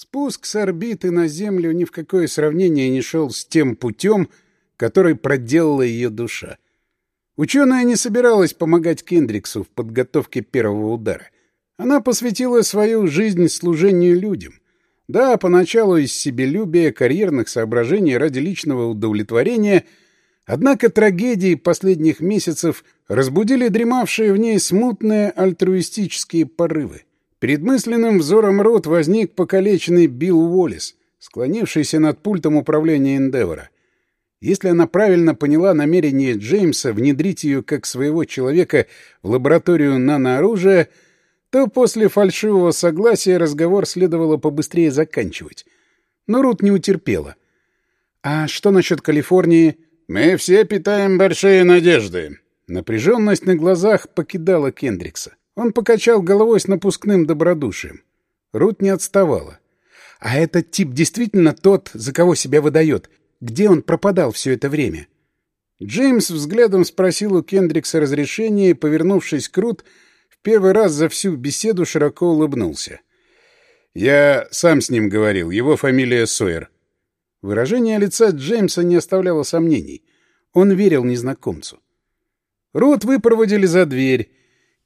Спуск с орбиты на Землю ни в какое сравнение не шел с тем путем, который проделала ее душа. Ученая не собиралась помогать Кендриксу в подготовке первого удара. Она посвятила свою жизнь служению людям. Да, поначалу из себелюбия, карьерных соображений ради личного удовлетворения, однако трагедии последних месяцев разбудили дремавшие в ней смутные альтруистические порывы. Перед мысленным взором Рот возник покалеченный Билл Уоллес, склонившийся над пультом управления Эндевора. Если она правильно поняла намерение Джеймса внедрить ее как своего человека в лабораторию нанооружия, то после фальшивого согласия разговор следовало побыстрее заканчивать. Но Рут не утерпела. «А что насчет Калифорнии?» «Мы все питаем большие надежды». Напряженность на глазах покидала Кендрикса. Он покачал головой с напускным добродушием. Рут не отставала. «А этот тип действительно тот, за кого себя выдает? Где он пропадал все это время?» Джеймс взглядом спросил у Кендрикса разрешения и, повернувшись к Рут, в первый раз за всю беседу широко улыбнулся. «Я сам с ним говорил. Его фамилия Сойер». Выражение лица Джеймса не оставляло сомнений. Он верил незнакомцу. Рут выпроводили за дверь,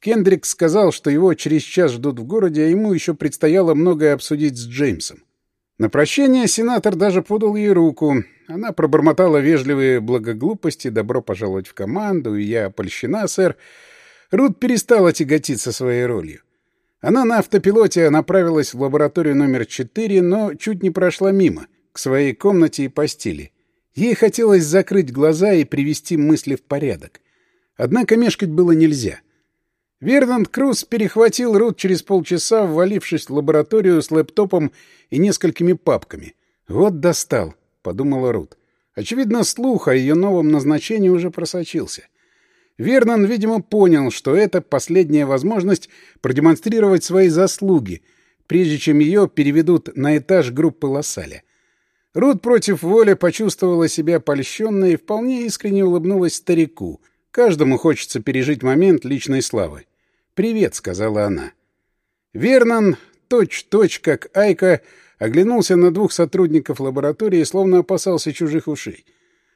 Кендрик сказал, что его через час ждут в городе, а ему еще предстояло многое обсудить с Джеймсом. На прощение сенатор даже подал ей руку. Она пробормотала вежливые благоглупости, добро пожаловать в команду, и я польщена, сэр. Рут перестала тяготиться своей ролью. Она на автопилоте направилась в лабораторию номер 4, но чуть не прошла мимо, к своей комнате и постели. Ей хотелось закрыть глаза и привести мысли в порядок. Однако мешкать было нельзя — Вернанд Круз перехватил Рут через полчаса, ввалившись в лабораторию с лэптопом и несколькими папками. «Вот достал», — подумала Рут. Очевидно, слух о ее новом назначении уже просочился. Вернон, видимо, понял, что это последняя возможность продемонстрировать свои заслуги, прежде чем ее переведут на этаж группы Лассаля. Рут против воли почувствовала себя польщенной и вполне искренне улыбнулась старику. Каждому хочется пережить момент личной славы. «Привет», — сказала она. Вернон, точь-точь, как Айка, оглянулся на двух сотрудников лаборатории, словно опасался чужих ушей.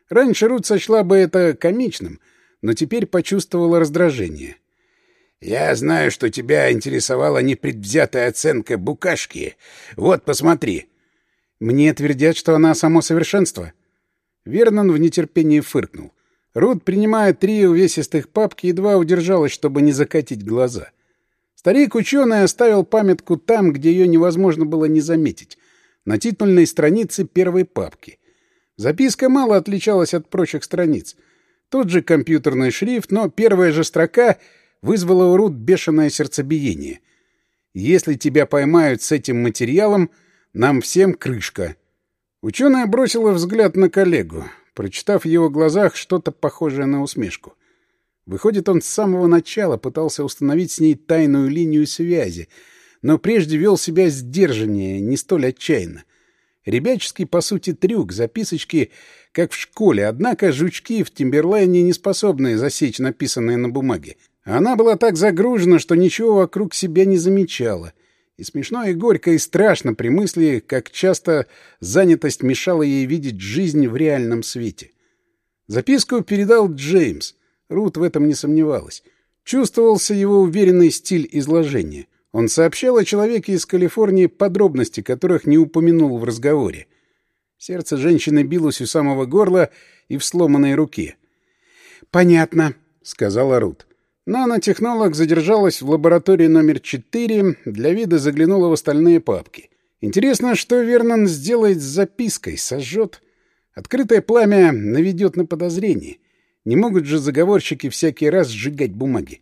Раньше Рут сочла бы это комичным, но теперь почувствовала раздражение. «Я знаю, что тебя интересовала непредвзятая оценка букашки. Вот, посмотри». «Мне твердят, что она само совершенство». Вернон в нетерпении фыркнул. Рут, принимая три увесистых папки, едва удержалась, чтобы не закатить глаза. Старик-ученый оставил памятку там, где ее невозможно было не заметить, на титульной странице первой папки. Записка мало отличалась от прочих страниц. Тот же компьютерный шрифт, но первая же строка вызвала у Рут бешеное сердцебиение. «Если тебя поймают с этим материалом, нам всем крышка». Ученая бросила взгляд на коллегу прочитав в его глазах что-то похожее на усмешку. Выходит, он с самого начала пытался установить с ней тайную линию связи, но прежде вел себя сдержаннее, не столь отчаянно. Ребяческий, по сути, трюк, записочки, как в школе, однако жучки в Тимберлайне не способны засечь написанное на бумаге. Она была так загружена, что ничего вокруг себя не замечала — и смешно, и горько, и страшно при мысли, как часто занятость мешала ей видеть жизнь в реальном свете. Записку передал Джеймс. Рут в этом не сомневалась. Чувствовался его уверенный стиль изложения. Он сообщал о человеке из Калифорнии подробности, которых не упомянул в разговоре. Сердце женщины билось у самого горла и в сломанной руке. «Понятно», — сказала Рут. Нанотехнолог задержалась в лаборатории номер 4, для вида заглянула в остальные папки. Интересно, что Вернон сделает с запиской, сожжет. Открытое пламя наведет на подозрение. Не могут же заговорщики всякий раз сжигать бумаги.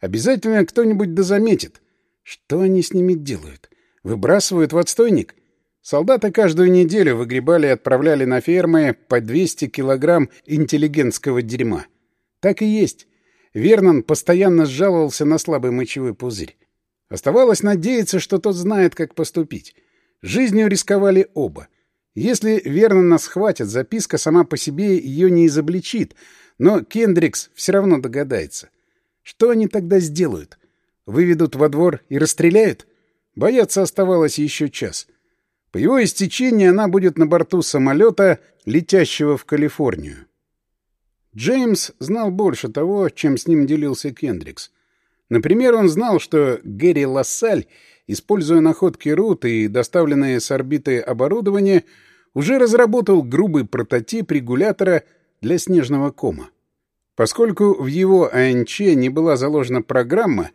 Обязательно кто-нибудь дозаметит. Что они с ними делают? Выбрасывают в отстойник? Солдаты каждую неделю выгребали и отправляли на фермы по 200 килограмм интеллигентского дерьма. Так и есть. Вернон постоянно жаловался на слабый мочевой пузырь. Оставалось надеяться, что тот знает, как поступить. Жизнью рисковали оба. Если Вернона схватят, записка сама по себе ее не изобличит, но Кендрикс все равно догадается. Что они тогда сделают? Выведут во двор и расстреляют? Бояться оставалось еще час. По его истечении она будет на борту самолета, летящего в Калифорнию. Джеймс знал больше того, чем с ним делился Кендрикс. Например, он знал, что Гэри Лассаль, используя находки Рут и доставленное с орбиты оборудование, уже разработал грубый прототип регулятора для снежного кома. Поскольку в его АНЧ не была заложена программа,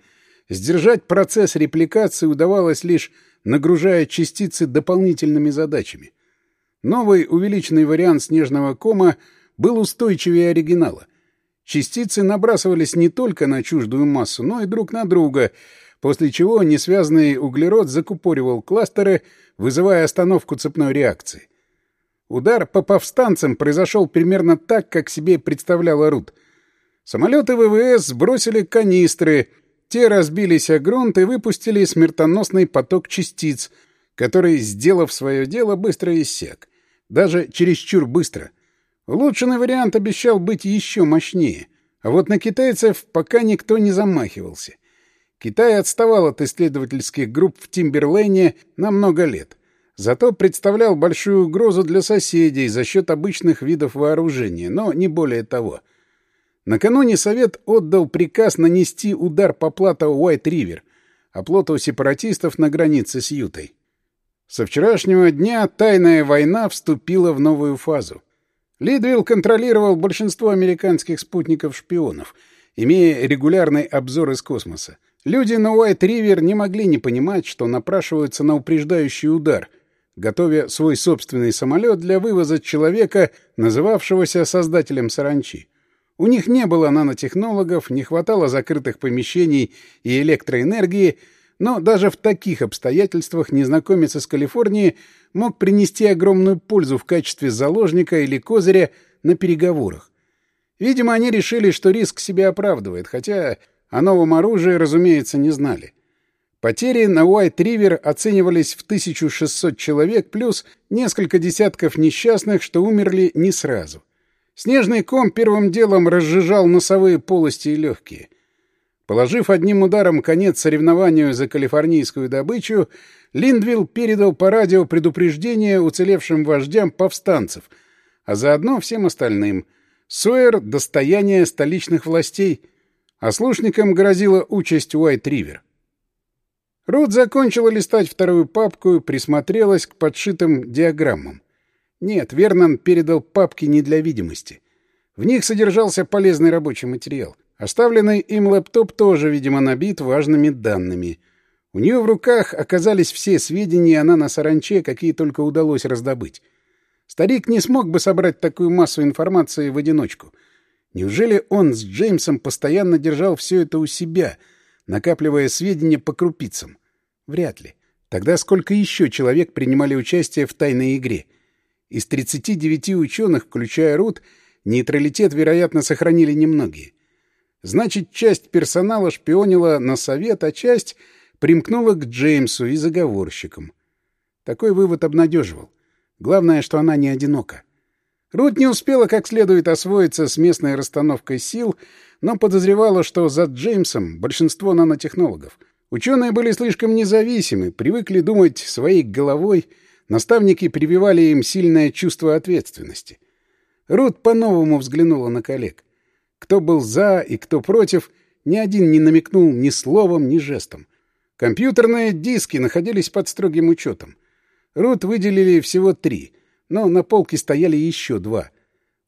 сдержать процесс репликации удавалось лишь нагружая частицы дополнительными задачами. Новый увеличенный вариант снежного кома был устойчивее оригинала. Частицы набрасывались не только на чуждую массу, но и друг на друга, после чего несвязанный углерод закупоривал кластеры, вызывая остановку цепной реакции. Удар по повстанцам произошел примерно так, как себе представляла Рут. Самолеты ВВС сбросили канистры, те разбились о грунт и выпустили смертоносный поток частиц, который, сделав свое дело, быстро иссяк. Даже чересчур быстро. Улучшенный вариант обещал быть еще мощнее. А вот на китайцев пока никто не замахивался. Китай отставал от исследовательских групп в Тимберлейне на много лет. Зато представлял большую угрозу для соседей за счет обычных видов вооружения, но не более того — Накануне Совет отдал приказ нанести удар по плато Уайт-Ривер, оплоту сепаратистов на границе с Ютой. Со вчерашнего дня тайная война вступила в новую фазу. Лидвилл контролировал большинство американских спутников-шпионов, имея регулярный обзор из космоса. Люди на Уайт-Ривер не могли не понимать, что напрашиваются на упреждающий удар, готовя свой собственный самолет для вывоза человека, называвшегося создателем саранчи. У них не было нанотехнологов, не хватало закрытых помещений и электроэнергии, но даже в таких обстоятельствах незнакомец из Калифорнии мог принести огромную пользу в качестве заложника или козыря на переговорах. Видимо, они решили, что риск себя оправдывает, хотя о новом оружии, разумеется, не знали. Потери на Уайт-Ривер оценивались в 1600 человек плюс несколько десятков несчастных, что умерли не сразу. Снежный ком первым делом разжижал носовые полости и легкие. Положив одним ударом конец соревнованию за калифорнийскую добычу, Линдвилл передал по радио предупреждение уцелевшим вождям повстанцев, а заодно всем остальным. Сойер — достояние столичных властей, а слушникам грозила участь Уайт-Ривер. Рут закончила листать вторую папку и присмотрелась к подшитым диаграммам. Нет, Вернон передал папки не для видимости. В них содержался полезный рабочий материал. Оставленный им лэптоп тоже, видимо, набит важными данными. У нее в руках оказались все сведения о наносаранче, какие только удалось раздобыть. Старик не смог бы собрать такую массу информации в одиночку. Неужели он с Джеймсом постоянно держал все это у себя, накапливая сведения по крупицам? Вряд ли. Тогда сколько еще человек принимали участие в тайной игре — из 39 ученых, включая Рут, нейтралитет, вероятно, сохранили немногие. Значит, часть персонала шпионила на совет, а часть примкнула к Джеймсу и заговорщикам. Такой вывод обнадеживал. Главное, что она не одинока. Рут не успела как следует освоиться с местной расстановкой сил, но подозревала, что за Джеймсом большинство нанотехнологов. Ученые были слишком независимы, привыкли думать своей головой — Наставники прививали им сильное чувство ответственности. Рут по-новому взглянула на коллег. Кто был за и кто против, ни один не намекнул ни словом, ни жестом. Компьютерные диски находились под строгим учетом. Рут выделили всего три, но на полке стояли еще два.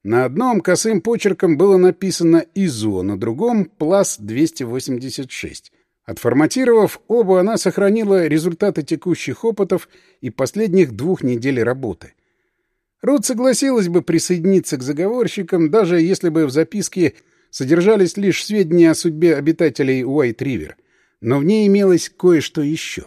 На одном косым почерком было написано «ИЗО», на другом «ПЛАС-286». Отформатировав оба, она сохранила результаты текущих опытов и последних двух недель работы. Рут согласилась бы присоединиться к заговорщикам, даже если бы в записке содержались лишь сведения о судьбе обитателей Уайт-Ривер. Но в ней имелось кое-что еще.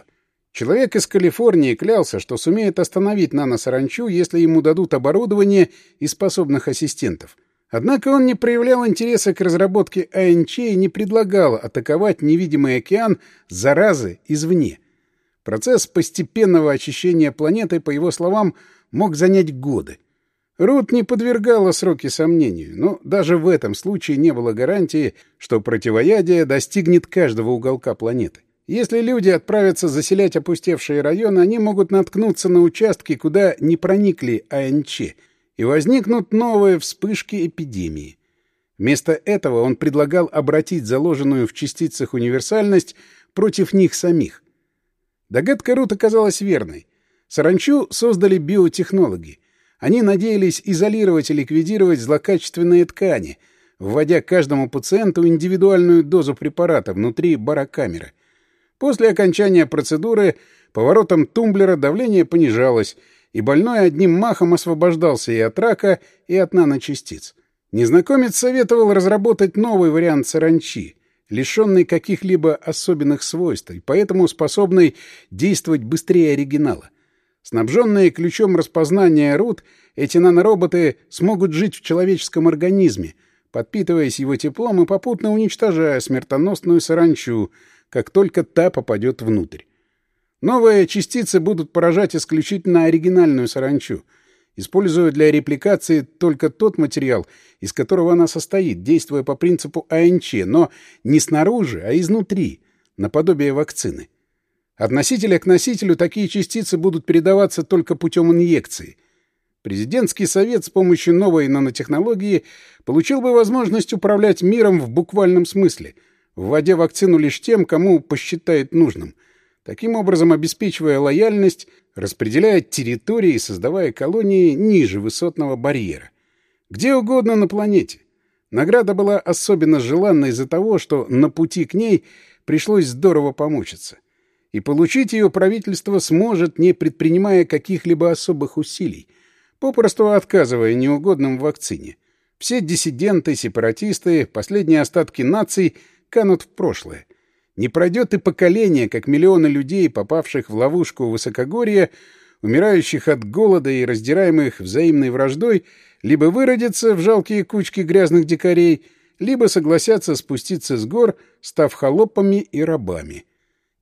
Человек из Калифорнии клялся, что сумеет остановить нано-саранчу, если ему дадут оборудование и способных ассистентов. Однако он не проявлял интереса к разработке АНЧ и не предлагал атаковать невидимый океан заразы извне. Процесс постепенного очищения планеты, по его словам, мог занять годы. Рут не подвергала сроки сомнению, но даже в этом случае не было гарантии, что противоядие достигнет каждого уголка планеты. Если люди отправятся заселять опустевшие районы, они могут наткнуться на участки, куда не проникли АНЧ, и возникнут новые вспышки эпидемии. Вместо этого он предлагал обратить заложенную в частицах универсальность против них самих. Догадка Рут оказалась верной. Саранчу создали биотехнологи. Они надеялись изолировать и ликвидировать злокачественные ткани, вводя каждому пациенту индивидуальную дозу препарата внутри барокамеры. После окончания процедуры поворотом тумблера давление понижалось, и больной одним махом освобождался и от рака, и от наночастиц. Незнакомец советовал разработать новый вариант саранчи, лишенный каких-либо особенных свойств, и поэтому способный действовать быстрее оригинала. Снабженные ключом распознания РУТ, эти нанороботы смогут жить в человеческом организме, подпитываясь его теплом и попутно уничтожая смертоносную саранчу, как только та попадет внутрь. Новые частицы будут поражать исключительно оригинальную саранчу, используя для репликации только тот материал, из которого она состоит, действуя по принципу АНЧ, но не снаружи, а изнутри, наподобие вакцины. От носителя к носителю такие частицы будут передаваться только путем инъекции. Президентский совет с помощью новой нанотехнологии получил бы возможность управлять миром в буквальном смысле, вводя вакцину лишь тем, кому посчитает нужным, таким образом обеспечивая лояльность, распределяя территории и создавая колонии ниже высотного барьера. Где угодно на планете. Награда была особенно желанна из-за того, что на пути к ней пришлось здорово помучиться и получить ее правительство сможет, не предпринимая каких-либо особых усилий, попросту отказывая неугодным в вакцине. Все диссиденты, сепаратисты, последние остатки наций канут в прошлое. Не пройдет и поколение, как миллионы людей, попавших в ловушку высокогорья, умирающих от голода и раздираемых взаимной враждой, либо выродятся в жалкие кучки грязных дикарей, либо согласятся спуститься с гор, став холопами и рабами.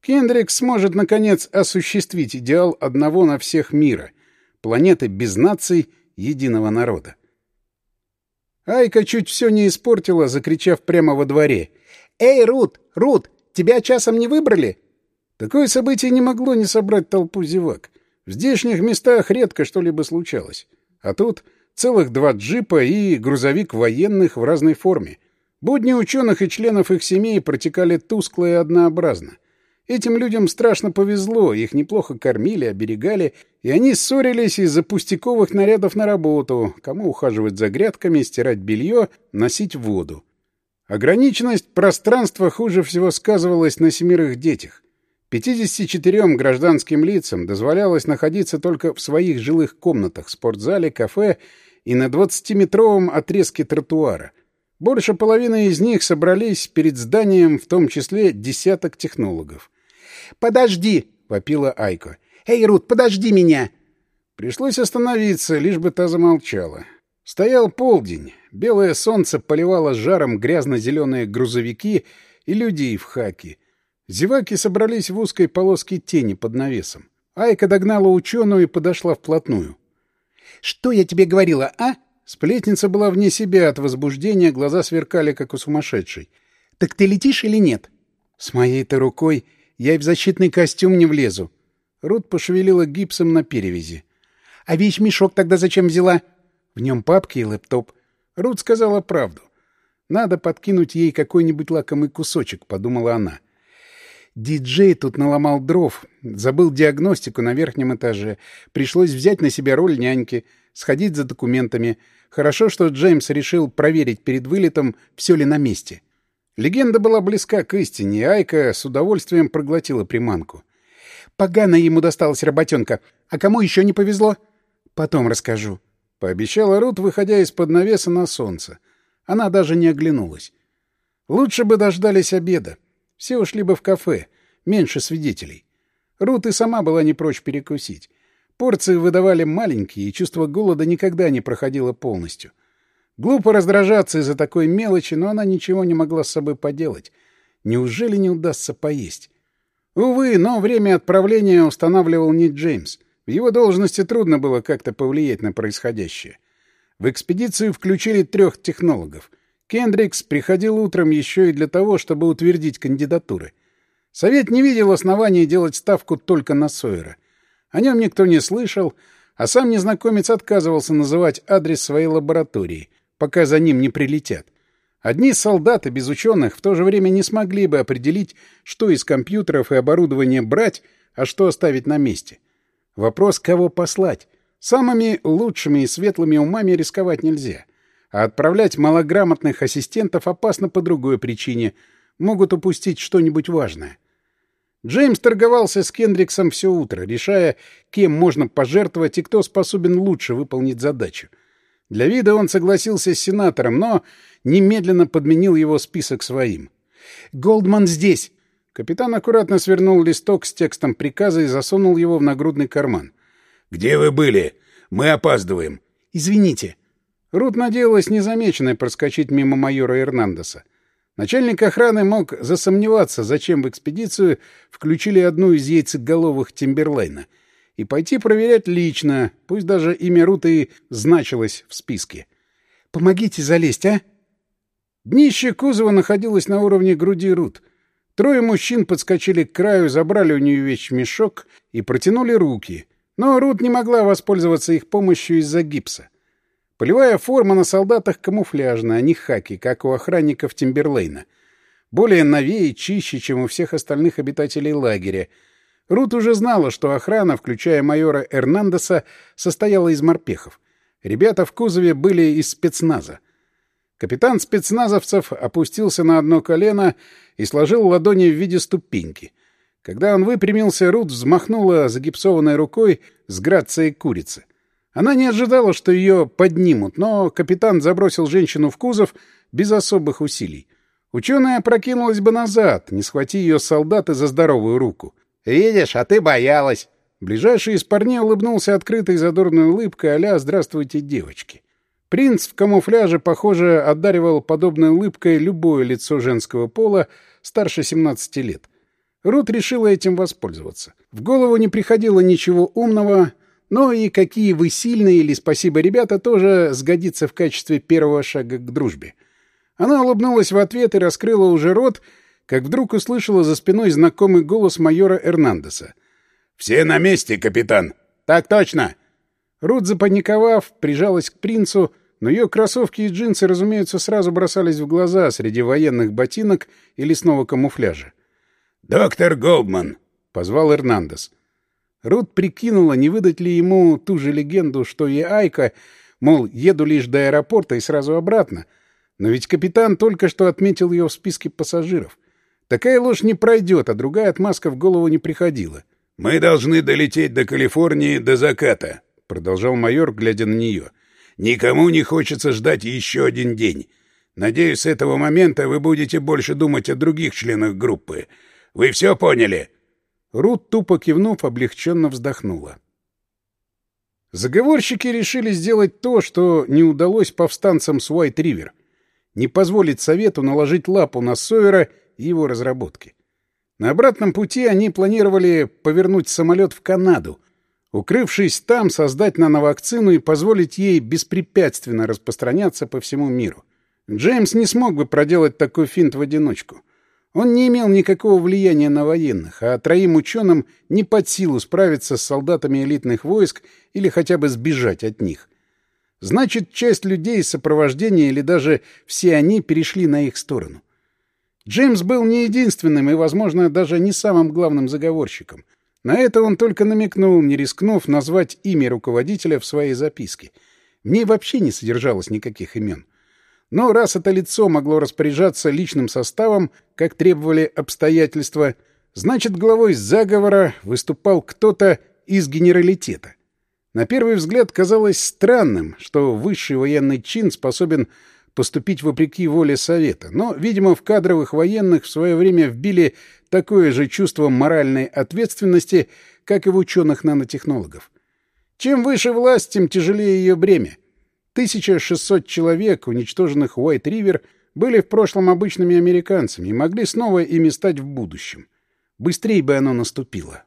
Кендрик сможет, наконец, осуществить идеал одного на всех мира — планеты без наций, единого народа. Айка чуть все не испортила, закричав прямо во дворе. «Эй, Рут! Рут! Тебя часом не выбрали?» Такое событие не могло не собрать толпу зевак. В здешних местах редко что-либо случалось. А тут целых два джипа и грузовик военных в разной форме. Будни ученых и членов их семей протекали тускло и однообразно. Этим людям страшно повезло, их неплохо кормили, оберегали, и они ссорились из-за пустяковых нарядов на работу, кому ухаживать за грядками, стирать белье, носить воду. Ограниченность пространства хуже всего сказывалась на семерых детях. 54 гражданским лицам дозволялось находиться только в своих жилых комнатах, спортзале, кафе и на 20-метровом отрезке тротуара. Больше половины из них собрались перед зданием, в том числе десяток технологов. «Подожди!» — вопила Айко. «Эй, Рут, подожди меня!» Пришлось остановиться, лишь бы та замолчала. Стоял полдень. Белое солнце поливало жаром грязно-зеленые грузовики и людей в хаке. Зеваки собрались в узкой полоске тени под навесом. Айка догнала ученую и подошла вплотную. «Что я тебе говорила, а?» Сплетница была вне себя от возбуждения, глаза сверкали, как у сумасшедшей. «Так ты летишь или нет?» «С моей-то рукой я и в защитный костюм не влезу. Рут пошевелила гипсом на перевязи. — А вещь-мешок тогда зачем взяла? В нем папки и лэптоп. Рут сказала правду. Надо подкинуть ей какой-нибудь лакомый кусочек, — подумала она. Диджей тут наломал дров, забыл диагностику на верхнем этаже. Пришлось взять на себя роль няньки, сходить за документами. Хорошо, что Джеймс решил проверить перед вылетом, все ли на месте. — Легенда была близка к истине, и Айка с удовольствием проглотила приманку. «Погано ему досталась работенка. А кому еще не повезло?» «Потом расскажу», — пообещала Рут, выходя из-под навеса на солнце. Она даже не оглянулась. Лучше бы дождались обеда. Все ушли бы в кафе. Меньше свидетелей. Рут и сама была не прочь перекусить. Порции выдавали маленькие, и чувство голода никогда не проходило полностью. Глупо раздражаться из-за такой мелочи, но она ничего не могла с собой поделать. Неужели не удастся поесть? Увы, но время отправления устанавливал не Джеймс. Его должности трудно было как-то повлиять на происходящее. В экспедицию включили трех технологов. Кендрикс приходил утром еще и для того, чтобы утвердить кандидатуры. Совет не видел основания делать ставку только на Сойера. О нем никто не слышал, а сам незнакомец отказывался называть адрес своей лаборатории, пока за ним не прилетят. Одни солдаты без ученых в то же время не смогли бы определить, что из компьютеров и оборудования брать, а что оставить на месте. Вопрос, кого послать. Самыми лучшими и светлыми умами рисковать нельзя. А отправлять малограмотных ассистентов опасно по другой причине. Могут упустить что-нибудь важное. Джеймс торговался с Кендриксом все утро, решая, кем можно пожертвовать и кто способен лучше выполнить задачу. Для вида он согласился с сенатором, но немедленно подменил его список своим. «Голдман здесь!» Капитан аккуратно свернул листок с текстом приказа и засунул его в нагрудный карман. «Где вы были? Мы опаздываем». «Извините». Рут надеялась незамеченной проскочить мимо майора Эрнандеса. Начальник охраны мог засомневаться, зачем в экспедицию включили одну из яйцеголовых Тимберлейна, и пойти проверять лично, пусть даже имя Руты значилось в списке. «Помогите залезть, а?» Днище кузова находилось на уровне груди Рут. Трое мужчин подскочили к краю, забрали у нее вещмешок и протянули руки. Но Рут не могла воспользоваться их помощью из-за гипса. Полевая форма на солдатах камуфляжная, а не хаки, как у охранников Тимберлейна. Более новее и чище, чем у всех остальных обитателей лагеря. Рут уже знала, что охрана, включая майора Эрнандеса, состояла из морпехов. Ребята в кузове были из спецназа. Капитан спецназовцев опустился на одно колено и сложил ладони в виде ступеньки. Когда он выпрямился, Рут взмахнула загипсованной рукой с грацией курицы. Она не ожидала, что ее поднимут, но капитан забросил женщину в кузов без особых усилий. Ученая прокинулась бы назад, не схвати ее солдаты за здоровую руку. «Видишь, а ты боялась!» Ближайший из парней улыбнулся открытой задорной улыбкой а «Здравствуйте, девочки!» Принц в камуфляже, похоже, одаривал подобной улыбкой любое лицо женского пола старше 17 лет. Рут решила этим воспользоваться. В голову не приходило ничего умного, но и какие вы сильные или спасибо, ребята, тоже сгодится в качестве первого шага к дружбе. Она улыбнулась в ответ и раскрыла уже рот, как вдруг услышала за спиной знакомый голос майора Эрнандеса. «Все на месте, капитан!» «Так точно!» Рут, запаниковав, прижалась к принцу, но ее кроссовки и джинсы, разумеется, сразу бросались в глаза среди военных ботинок и лесного камуфляжа. «Доктор Голдман!» — позвал Эрнандес. Рут прикинула, не выдать ли ему ту же легенду, что и Айка, мол, еду лишь до аэропорта и сразу обратно. Но ведь капитан только что отметил ее в списке пассажиров. Такая ложь не пройдет, а другая отмазка в голову не приходила. «Мы должны долететь до Калифорнии до заката», — продолжал майор, глядя на нее. «Никому не хочется ждать еще один день. Надеюсь, с этого момента вы будете больше думать о других членах группы. Вы все поняли?» Рут, тупо кивнув, облегченно вздохнула. Заговорщики решили сделать то, что не удалось повстанцам с Уайт-Ривер. Не позволить Совету наложить лапу на Сойера и его разработки. На обратном пути они планировали повернуть самолет в Канаду, укрывшись там, создать нановакцину и позволить ей беспрепятственно распространяться по всему миру. Джеймс не смог бы проделать такой финт в одиночку. Он не имел никакого влияния на военных, а троим ученым не под силу справиться с солдатами элитных войск или хотя бы сбежать от них. Значит, часть людей из сопровождения или даже все они перешли на их сторону. Джеймс был не единственным и, возможно, даже не самым главным заговорщиком. На это он только намекнул, не рискнув назвать имя руководителя в своей записке. В ней вообще не содержалось никаких имен. Но раз это лицо могло распоряжаться личным составом, как требовали обстоятельства, значит, главой заговора выступал кто-то из генералитета. На первый взгляд казалось странным, что высший военный чин способен поступить вопреки воле Совета, но, видимо, в кадровых военных в свое время вбили такое же чувство моральной ответственности, как и в ученых нанотехнологов. Чем выше власть, тем тяжелее ее бремя. 1600 человек, уничтоженных Уайт-Ривер, были в прошлом обычными американцами и могли снова ими стать в будущем. Быстрее бы оно наступило.